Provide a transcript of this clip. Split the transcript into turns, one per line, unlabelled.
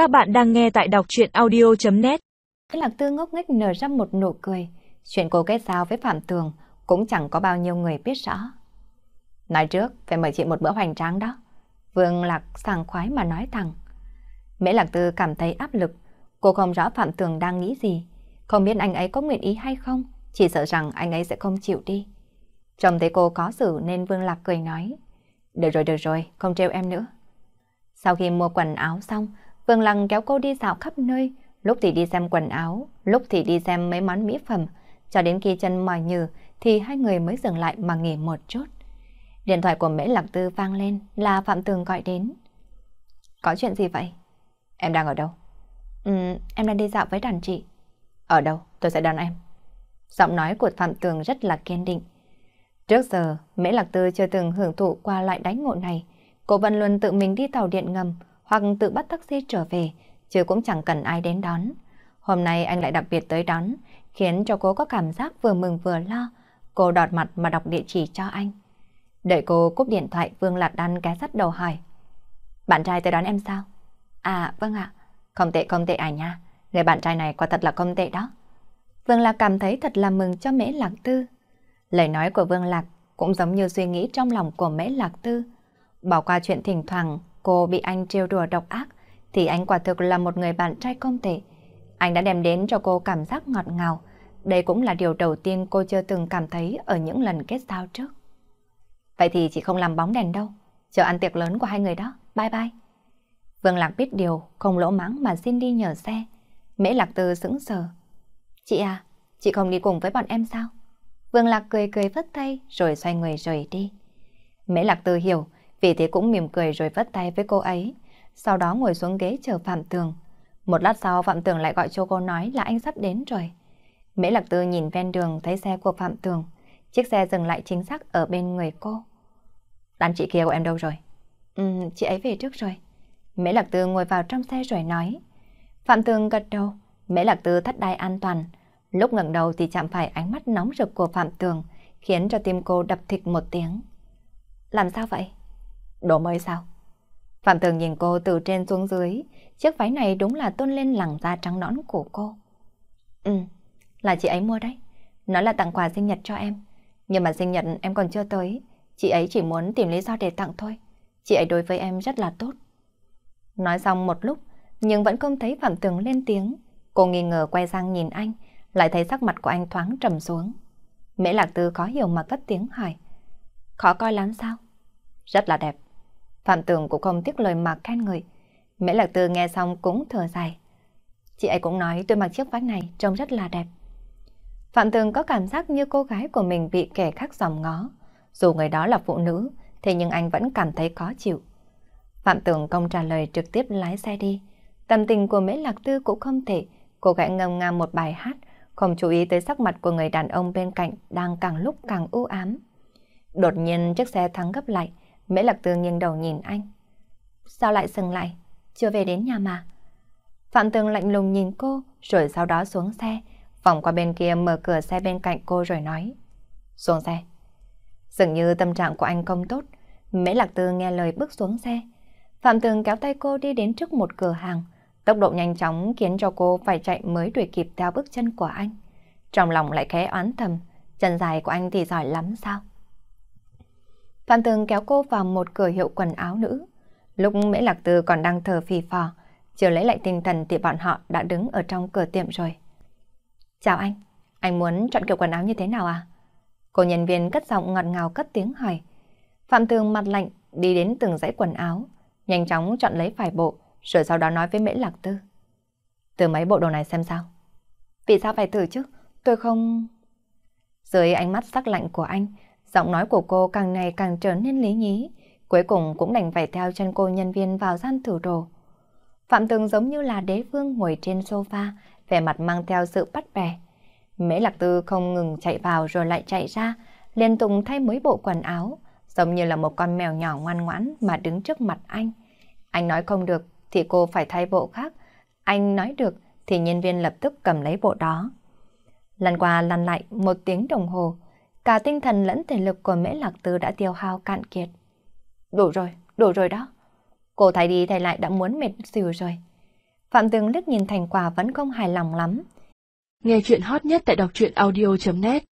Các bạn đang nghe tại đọc chuyện audio.net
Lạc Tư ngốc nghếch nở ra một nụ cười. Chuyện cô kết giao với Phạm Tường cũng chẳng có bao nhiêu người biết rõ. Nói trước, phải mời chị một bữa hoành tráng đó. Vương Lạc sàng khoái mà nói thẳng. Mễ Lạc Tư cảm thấy áp lực. Cô không rõ Phạm Tường đang nghĩ gì. Không biết anh ấy có nguyện ý hay không. Chỉ sợ rằng anh ấy sẽ không chịu đi. Trông thấy cô có xử nên Vương Lạc cười nói. Được rồi, được rồi, không trêu em nữa. Sau khi mua quần áo xong, Vương Lăng kéo cô đi dạo khắp nơi, lúc thì đi xem quần áo, lúc thì đi xem mấy món mỹ phẩm, cho đến khi chân mỏi nhừ thì hai người mới dừng lại mà nghỉ một chút. Điện thoại của Mễ Lạc Tư vang lên là Phạm Tường gọi đến. Có chuyện gì vậy? Em đang ở đâu? Ừ, em đang đi dạo với đàn chị. Ở đâu? Tôi sẽ đón em. Giọng nói của Phạm Tường rất là kiên định. Trước giờ, Mễ Lạc Tư chưa từng hưởng thụ qua loại đánh ngộ này. Cô vẫn luôn tự mình đi tàu điện ngầm hoặc tự bắt taxi trở về, chứ cũng chẳng cần ai đến đón. Hôm nay anh lại đặc biệt tới đón, khiến cho cô có cảm giác vừa mừng vừa lo. Cô đọt mặt mà đọc địa chỉ cho anh. Đợi cô cúp điện thoại, Vương Lạc Đan cái sắt đầu hỏi. Bạn trai tới đón em sao? À, vâng ạ. Không tệ không tệ à nha. Người bạn trai này quả thật là không tệ đó. Vương Lạc cảm thấy thật là mừng cho Mễ Lạc Tư. Lời nói của Vương Lạc cũng giống như suy nghĩ trong lòng của Mễ Lạc Tư. Bỏ qua chuyện thỉnh thoảng cô bị anh trêu đùa độc ác, thì anh quả thực là một người bạn trai không tệ. Anh đã đem đến cho cô cảm giác ngọt ngào. Đây cũng là điều đầu tiên cô chưa từng cảm thấy ở những lần kết giao trước. Vậy thì chị không làm bóng đèn đâu. Chờ ăn tiệc lớn của hai người đó. Bye bye. Vương Lạc biết điều, không lỗ mắng mà xin đi nhờ xe. Mễ Lạc Tư sững sờ. Chị à, chị không đi cùng với bọn em sao? Vương Lạc cười cười vất tay rồi xoay người rời đi. Mễ Lạc Tư hiểu, vì thế cũng mỉm cười rồi vất tay với cô ấy. Sau đó ngồi xuống ghế chờ Phạm Tường. Một lát sau Phạm Tường lại gọi cho cô nói là anh sắp đến rồi. Mễ Lạc Tư nhìn ven đường thấy xe của Phạm Tường. Chiếc xe dừng lại chính xác ở bên người cô. Đàn chị kia của em đâu rồi? Ừ, chị ấy về trước rồi. Mễ Lạc Tư ngồi vào trong xe rồi nói. Phạm Tường gật đầu. Mễ Lạc Tư thắt đai an toàn. Lúc ngẩng đầu thì chạm phải ánh mắt nóng rực của Phạm Tường, khiến cho tim cô đập thịt một tiếng. Làm sao vậy? Đồ mới sao? Phạm Tường nhìn cô từ trên xuống dưới, chiếc váy này đúng là tôn lên lẳng da trắng nõn của cô. Ừ, là chị ấy mua đấy. Nó là tặng quà sinh nhật cho em. Nhưng mà sinh nhật em còn chưa tới, chị ấy chỉ muốn tìm lý do để tặng thôi. Chị ấy đối với em rất là tốt. Nói xong một lúc, nhưng vẫn không thấy Phạm Tường lên tiếng. Cô nghi ngờ quay sang nhìn anh, lại thấy sắc mặt của anh thoáng trầm xuống. Mễ Lạc Tư khó hiểu mà cất tiếng hỏi. Khó coi lắm sao? Rất là đẹp. Phạm Tường cũng không tiếc lời mà khen người. Mễ Lạc Tư nghe xong cũng thở dài. Chị ấy cũng nói tôi mặc chiếc váy này trông rất là đẹp. Phạm Tường có cảm giác như cô gái của mình bị kẻ khác dòm ngó. Dù người đó là phụ nữ, thế nhưng anh vẫn cảm thấy khó chịu. Phạm Tường không trả lời trực tiếp lái xe đi. Tâm tình của Mễ Lạc Tư cũng không thể. Cô gái ngâm nga một bài hát, không chú ý tới sắc mặt của người đàn ông bên cạnh đang càng lúc càng u ám. Đột nhiên chiếc xe thắng gấp lại, Mễ Lạc Tư nghiêng đầu nhìn anh. Sao lại dừng lại? Chưa về đến nhà mà. Phạm Tường lạnh lùng nhìn cô, rồi sau đó xuống xe, vòng qua bên kia mở cửa xe bên cạnh cô rồi nói. Xuống xe. Dường như tâm trạng của anh không tốt, Mễ Lạc Tư nghe lời bước xuống xe. Phạm Tường kéo tay cô đi đến trước một cửa hàng. Tốc độ nhanh chóng khiến cho cô phải chạy mới đuổi kịp theo bước chân của anh. Trong lòng lại khẽ oán thầm, chân dài của anh thì giỏi lắm sao? Phan Tường kéo cô vào một cửa hiệu quần áo nữ. Lúc Mễ Lạc Tư còn đang thở phì phò, chưa lấy lại tinh thần thì bọn họ đã đứng ở trong cửa tiệm rồi. Chào anh, anh muốn chọn kiểu quần áo như thế nào à? Cô nhân viên cất giọng ngọt ngào cất tiếng hỏi. Phạm Tường mặt lạnh đi đến từng dãy quần áo, nhanh chóng chọn lấy vài bộ, rồi sau đó nói với Mễ Lạc Tư. Từ mấy bộ đồ này xem sao? Vì sao phải thử chứ? Tôi không... Dưới ánh mắt sắc lạnh của anh, Giọng nói của cô càng ngày càng trở nên lý nhí, cuối cùng cũng đành phải theo chân cô nhân viên vào gian thử đồ. Phạm Tường giống như là đế vương ngồi trên sofa, vẻ mặt mang theo sự bắt bẻ. Mễ Lạc Tư không ngừng chạy vào rồi lại chạy ra, liên tục thay mới bộ quần áo, giống như là một con mèo nhỏ ngoan ngoãn mà đứng trước mặt anh. Anh nói không được thì cô phải thay bộ khác, anh nói được thì nhân viên lập tức cầm lấy bộ đó. Lần qua lăn lại một tiếng đồng hồ, Cả tinh thần lẫn thể lực của Mễ Lạc Tư đã tiêu hao cạn kiệt. Đủ rồi, đủ rồi đó. Cô thay đi thay lại đã muốn mệt xỉu rồi. Phạm Tường liếc nhìn thành quả vẫn không hài lòng lắm.
Nghe chuyện hot nhất tại đọc truyện audio.net